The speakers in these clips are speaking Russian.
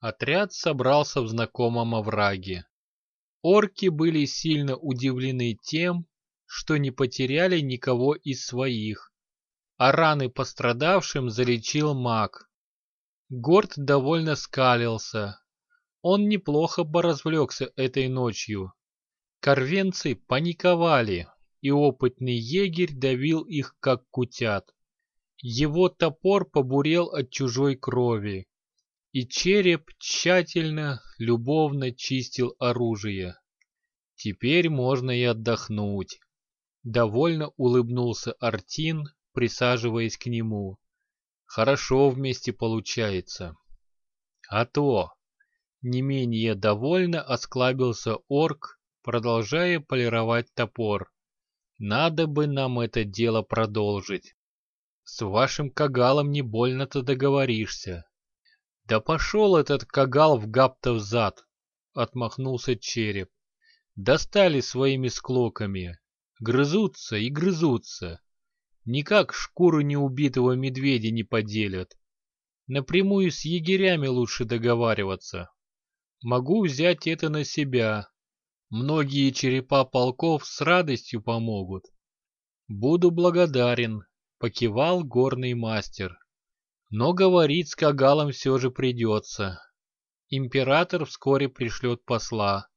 Отряд собрался в знакомом овраге. Орки были сильно удивлены тем, что не потеряли никого из своих, а раны пострадавшим залечил маг. Горд довольно скалился. Он неплохо бы развлекся этой ночью. Корвенцы паниковали, и опытный егерь давил их, как кутят. Его топор побурел от чужой крови, и череп тщательно, любовно чистил оружие. Теперь можно и отдохнуть. Довольно улыбнулся Артин, присаживаясь к нему. Хорошо вместе получается. А то, не менее довольно осклабился орк, продолжая полировать топор. Надо бы нам это дело продолжить. С вашим кагалом не больно-то договоришься. Да пошел этот кагал в гаптов зад, отмахнулся череп. Достали своими склоками. Грызутся и грызутся. Никак шкуру неубитого медведя не поделят. Напрямую с егерями лучше договариваться. Могу взять это на себя. Многие черепа полков с радостью помогут. Буду благодарен, покивал горный мастер. Но говорить с Кагалом все же придется. Император вскоре пришлет посла.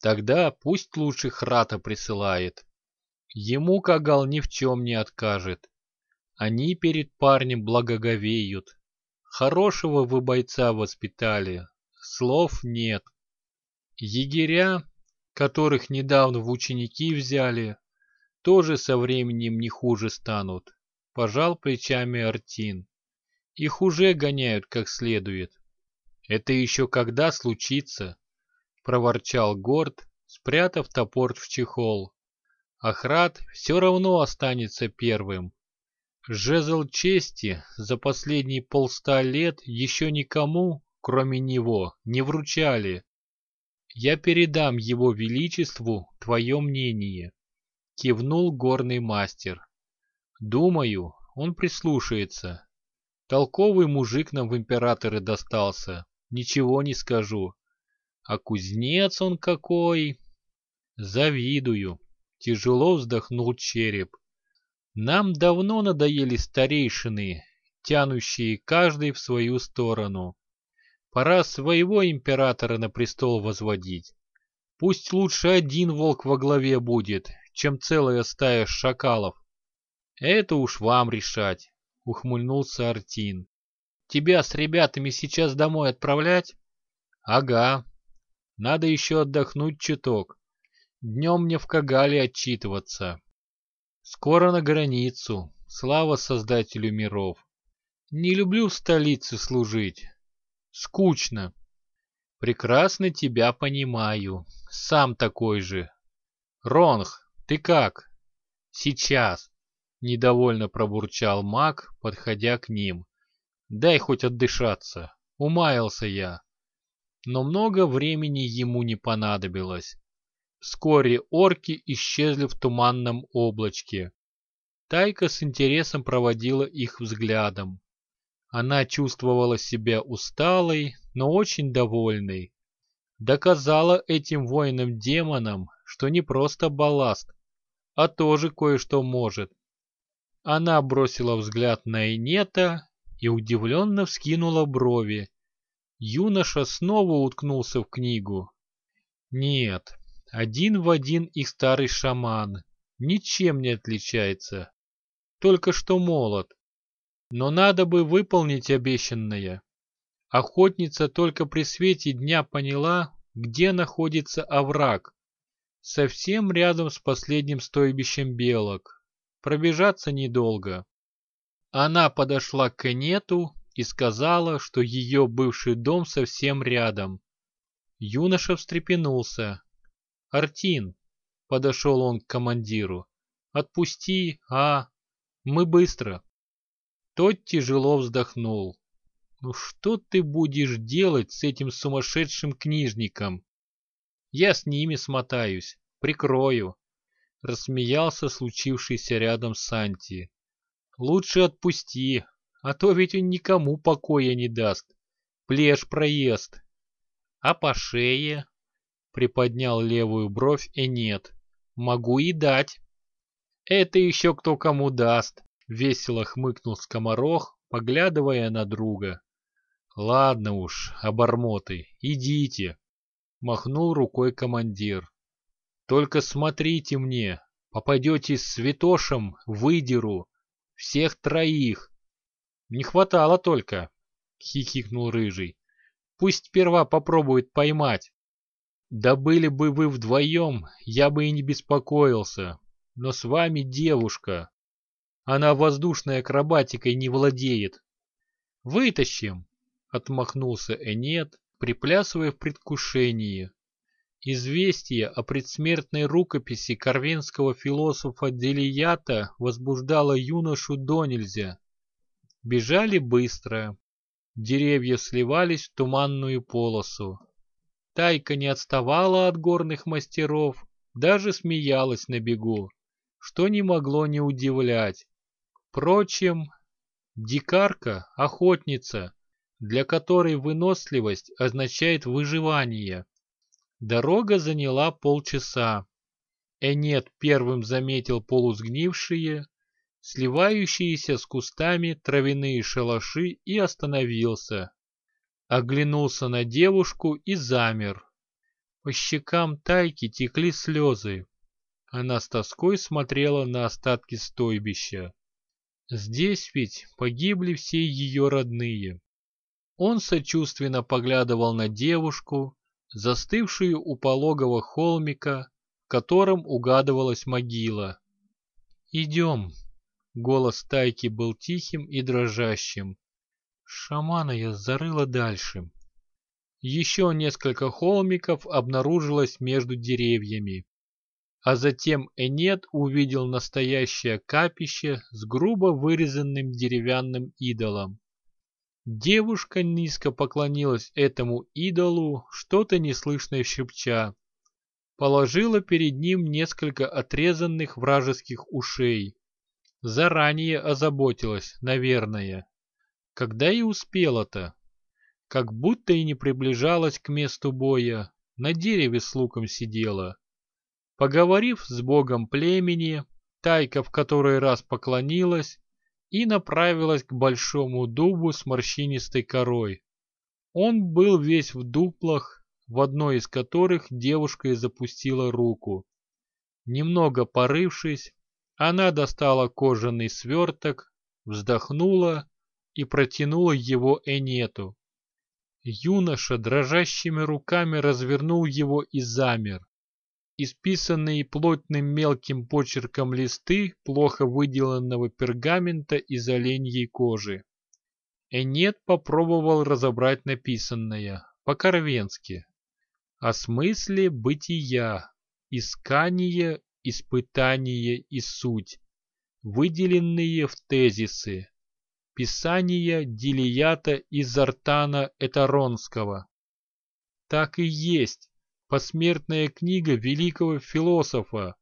Тогда пусть лучше Храта присылает. Ему Кагал ни в чем не откажет. Они перед парнем благоговеют. Хорошего вы бойца воспитали, слов нет. Егеря, которых недавно в ученики взяли, тоже со временем не хуже станут. Пожал плечами Артин. Их уже гоняют как следует. Это еще когда случится? Проворчал Горд, спрятав топор в чехол. Ахрат все равно останется первым. Жезл чести за последние полста лет еще никому, кроме него, не вручали. Я передам его величеству твое мнение. Кивнул горный мастер. Думаю, он прислушается. Толковый мужик нам в императоры достался, ничего не скажу. А кузнец он какой! Завидую. Тяжело вздохнул череп. Нам давно надоели старейшины, тянущие каждый в свою сторону. Пора своего императора на престол возводить. Пусть лучше один волк во главе будет, чем целая стая шакалов. Это уж вам решать, ухмыльнулся Артин. Тебя с ребятами сейчас домой отправлять? Ага. Надо еще отдохнуть чуток. Днем мне в Кагале отчитываться. Скоро на границу. Слава Создателю миров. Не люблю в столице служить. Скучно. Прекрасно тебя понимаю. Сам такой же. Ронх, ты как? Сейчас. Недовольно пробурчал маг, подходя к ним. Дай хоть отдышаться. Умаялся я. Но много времени ему не понадобилось. Вскоре орки исчезли в туманном облачке. Тайка с интересом проводила их взглядом. Она чувствовала себя усталой, но очень довольной. Доказала этим воинам-демонам, что не просто балласт, а тоже кое-что может. Она бросила взгляд на Инета и удивленно вскинула брови. Юноша снова уткнулся в книгу. Нет, один в один их старый шаман. Ничем не отличается. Только что молод. Но надо бы выполнить обещанное. Охотница только при свете дня поняла, где находится овраг. Совсем рядом с последним стойбищем белок. Пробежаться недолго. Она подошла к Энету и сказала, что ее бывший дом совсем рядом. Юноша встрепенулся. «Артин!» — подошел он к командиру. «Отпусти, а? Мы быстро!» Тот тяжело вздохнул. «Ну что ты будешь делать с этим сумасшедшим книжником?» «Я с ними смотаюсь, прикрою», — рассмеялся случившийся рядом Санти. «Лучше отпусти, а то ведь он никому покоя не даст. плешь проезд. А по шее? Приподнял левую бровь Энет. Могу и дать. Это еще кто кому даст, весело хмыкнул скоморох, поглядывая на друга. Ладно уж, обормоты, идите, махнул рукой командир. Только смотрите мне, попадете с святошем, выдеру, всех троих. Не хватало только, хихикнул рыжий. Пусть сперва попробует поймать. Да были бы вы вдвоем, я бы и не беспокоился. Но с вами девушка. Она воздушной акробатикой не владеет. Вытащим, отмахнулся Энет, приплясывая в предвкушении. Известие о предсмертной рукописи корвенского философа Делията возбуждало юношу до нельзя. Бежали быстро. Деревья сливались в туманную полосу. Тайка не отставала от горных мастеров, даже смеялась на бегу, что не могло не удивлять. Впрочем, дикарка — охотница, для которой выносливость означает выживание. Дорога заняла полчаса. Энет первым заметил полусгнившие, сливающиеся с кустами травяные шалаши и остановился. Оглянулся на девушку и замер. По щекам Тайки текли слезы. Она с тоской смотрела на остатки стойбища. Здесь ведь погибли все ее родные. Он сочувственно поглядывал на девушку, застывшую у пологого холмика, в котором угадывалась могила. «Идем!» Голос Тайки был тихим и дрожащим. Шамана я зарыла дальше. Еще несколько холмиков обнаружилось между деревьями. А затем Энет увидел настоящее капище с грубо вырезанным деревянным идолом. Девушка низко поклонилась этому идолу, что-то неслышно шепча. Положила перед ним несколько отрезанных вражеских ушей. Заранее озаботилась, наверное. Когда и успела-то? Как будто и не приближалась к месту боя, на дереве с луком сидела. Поговорив с богом племени, Тайка в который раз поклонилась и направилась к большому дубу с морщинистой корой. Он был весь в дуплах, в одной из которых девушка и запустила руку. Немного порывшись, она достала кожаный сверток, вздохнула и протянула его Энету. Юноша дрожащими руками развернул его и замер. Исписанные плотным мелким почерком листы плохо выделанного пергамента из оленьей кожи. Энет попробовал разобрать написанное, по-корвенски. О смысле бытия, искание, испытание и суть, выделенные в тезисы, Писания Дилията из Артана Этаронского. Так и есть посмертная книга великого философа,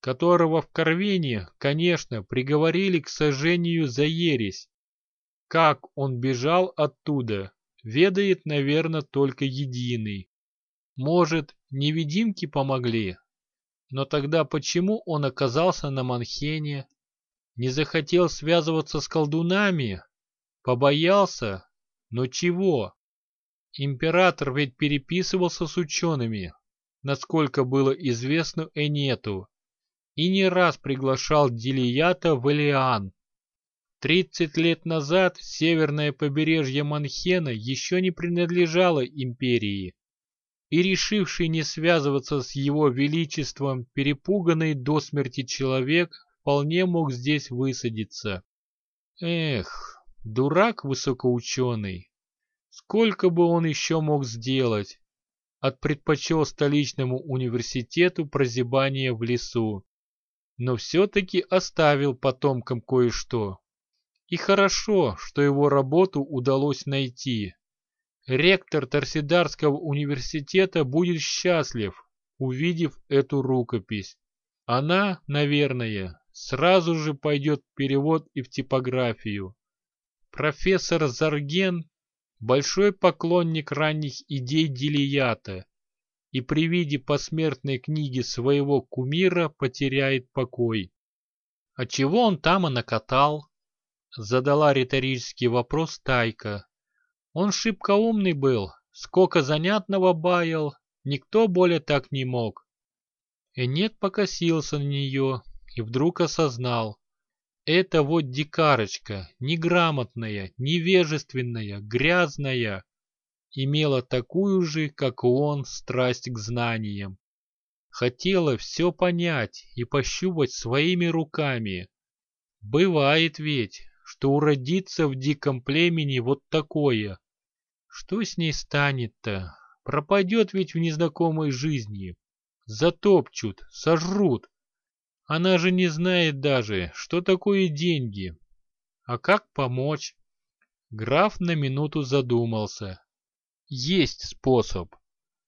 которого в Корвине, конечно, приговорили к сожжению за ересь. Как он бежал оттуда, ведает, наверное, только единый. Может, невидимки помогли? Но тогда почему он оказался на Манхене? Не захотел связываться с колдунами? Побоялся? Но чего? Император ведь переписывался с учеными, насколько было известно Энету, и не раз приглашал Дилията в Элиан. Тридцать лет назад северное побережье Манхена еще не принадлежало империи, и решивший не связываться с его величеством перепуганный до смерти человек вполне мог здесь высадиться. Эх, дурак высокоученый. Сколько бы он еще мог сделать? От предпочел столичному университету прозябание в лесу. Но все-таки оставил потомкам кое-что. И хорошо, что его работу удалось найти. Ректор Торсидарского университета будет счастлив, увидев эту рукопись. Она, наверное, сразу же пойдет перевод и в типографию. Профессор Зарген большой поклонник ранних идей Делията и при виде посмертной книги своего кумира потеряет покой. А чего он там и накатал? Задала риторический вопрос Тайка. Он шибко умный был, сколько занятного баял, никто более так не мог. Энет покосился на нее и вдруг осознал. Это вот дикарочка, неграмотная, невежественная, грязная, имела такую же, как и он, страсть к знаниям. Хотела все понять и пощупать своими руками. Бывает ведь, что уродится в диком племени вот такое. Что с ней станет-то? Пропадет ведь в незнакомой жизни. Затопчут, сожрут. Она же не знает даже, что такое деньги. А как помочь? Граф на минуту задумался. Есть способ.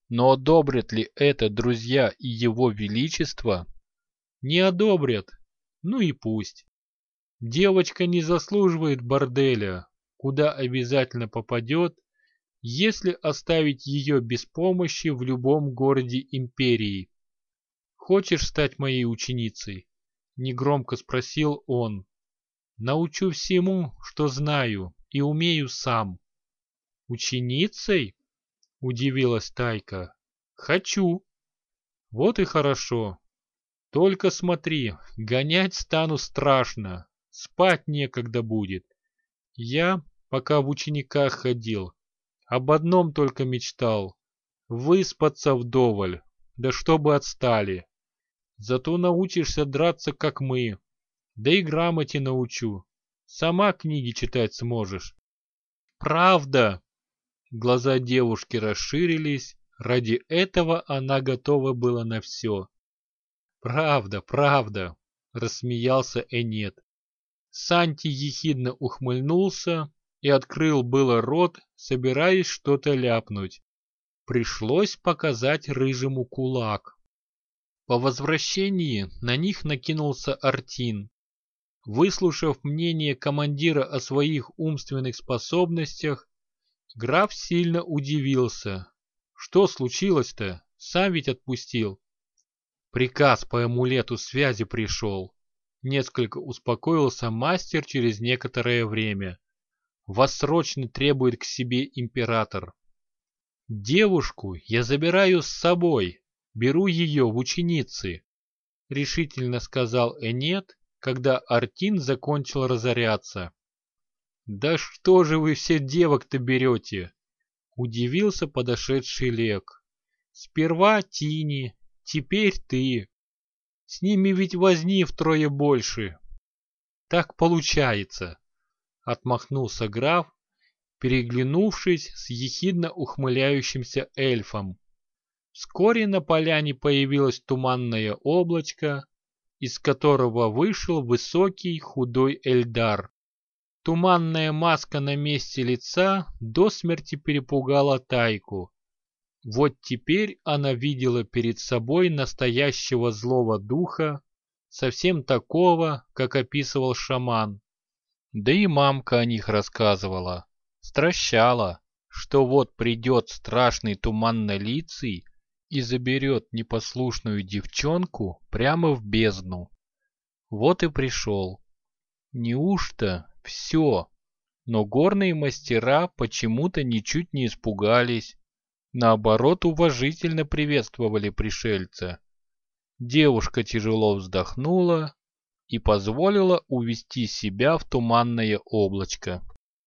Но одобрят ли это друзья и его величество? Не одобрят. Ну и пусть. Девочка не заслуживает борделя, куда обязательно попадет, если оставить ее без помощи в любом городе империи. «Хочешь стать моей ученицей?» — негромко спросил он. «Научу всему, что знаю и умею сам». «Ученицей?» — удивилась Тайка. «Хочу». «Вот и хорошо. Только смотри, гонять стану страшно, спать некогда будет. Я, пока в учениках ходил, об одном только мечтал — выспаться вдоволь, да чтобы отстали. Зато научишься драться, как мы. Да и грамоте научу. Сама книги читать сможешь. Правда? Глаза девушки расширились. Ради этого она готова была на все. Правда, правда, рассмеялся Энет. Санти ехидно ухмыльнулся и открыл было рот, собираясь что-то ляпнуть. Пришлось показать рыжему кулак. По возвращении на них накинулся Артин. Выслушав мнение командира о своих умственных способностях, граф сильно удивился. Что случилось-то? Сам ведь отпустил. Приказ по амулету связи пришел. Несколько успокоился мастер через некоторое время. Вас срочно требует к себе император. Девушку я забираю с собой, беру ее в ученицы», — решительно сказал Энет, когда Артин закончил разоряться. «Да что же вы все девок-то берете?» — удивился подошедший Лек. «Сперва Тини, теперь ты. С ними ведь возни втрое больше». «Так получается», — отмахнулся граф, переглянувшись с ехидно ухмыляющимся эльфом. Вскоре на поляне появилось туманное облачко, из которого вышел высокий худой Эльдар. Туманная маска на месте лица до смерти перепугала Тайку. Вот теперь она видела перед собой настоящего злого духа, совсем такого, как описывал шаман. Да и мамка о них рассказывала, стращала, что вот придет страшный туманнолицый и заберет непослушную девчонку прямо в бездну. Вот и пришел. Неужто все? Но горные мастера почему-то ничуть не испугались. Наоборот, уважительно приветствовали пришельца. Девушка тяжело вздохнула и позволила увести себя в туманное облачко.